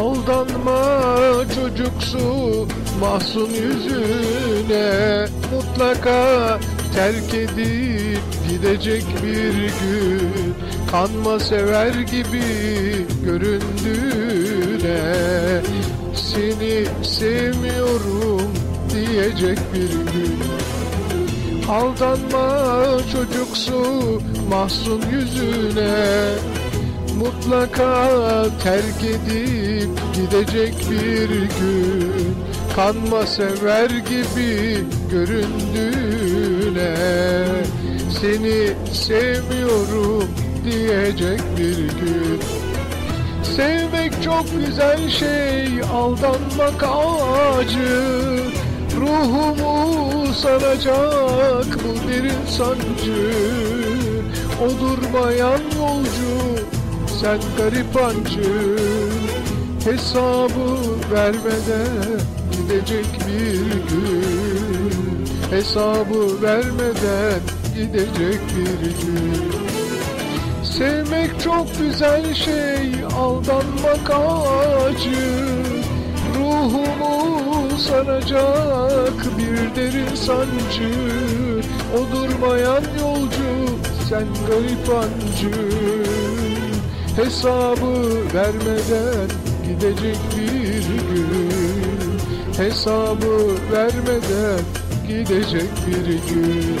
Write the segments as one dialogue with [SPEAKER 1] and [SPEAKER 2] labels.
[SPEAKER 1] Aldanma çocuksu mahzun yüzüne Mutlaka terk edip gidecek bir gün. Kanma sever gibi göründüğüne Seni sevmiyorum diyecek bir gün. Aldanma çocuksu mahzun yüzüne Mutlaka terk edip gidecek bir gün. Kanma sever gibi göründüğüne Seni sevmiyorum diyecek bir gün. Sevmek çok güzel şey, aldanmak acı. Ruhumu saracak bu derin sancı. O durmayan yolcu, sen garip ancı Hesabı vermeden gidecek bir gün. Hesabı vermeden gidecek bir gün. Sevmek çok güzel şey, aldanmak acı. Ruhumu saracak bir derin sancı. O durmayan yolcu, sen garip ancı Hesabı vermeden gidecek bir gün. Hesabı vermeden gidecek bir gün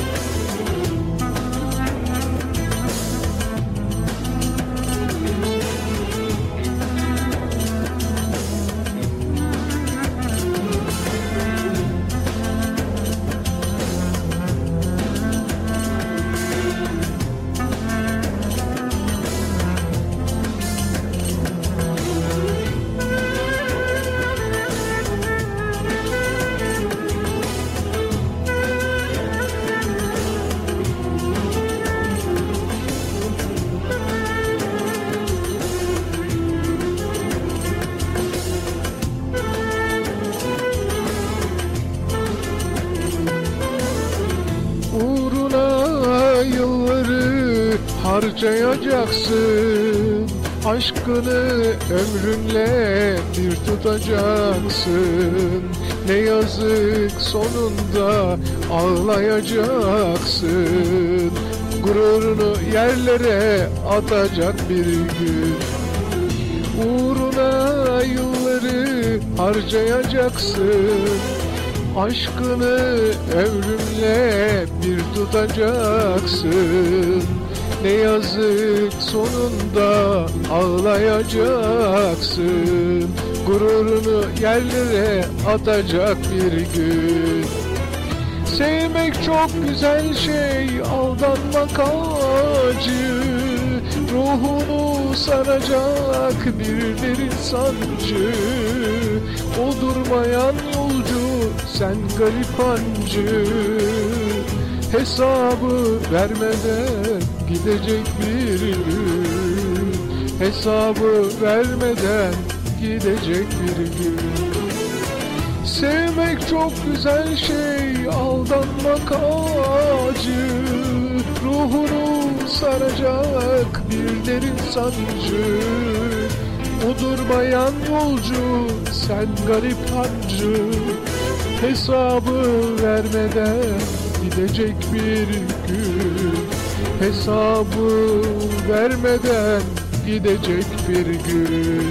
[SPEAKER 1] harcayacaksın Aşkını ömrünle bir tutacaksın. Ne yazık sonunda ağlayacaksın. Gururunu yerlere atacak bir gün. Uğruna yılları harcayacaksın. Aşkını ömrümle bir tutacaksın Ne yazık sonunda ağlayacaksın. Gururunu yerlere atacak bir gün. Sevmek çok güzel şey, aldanmak acı. Ruhunu saracak bir derin sancı. O durmayan yolcu, sen garip hancı Hesabı vermeden gidecek bir gün. Hesabı vermeden gidecek bir gün. Sevmek çok güzel şey, aldanmak acı Ruhunu saracak bir derin sancı. O durmayan yolcu, sen garip hancı. Hesabı vermeden gidecek bir gün Hesabı vermeden gidecek bir gün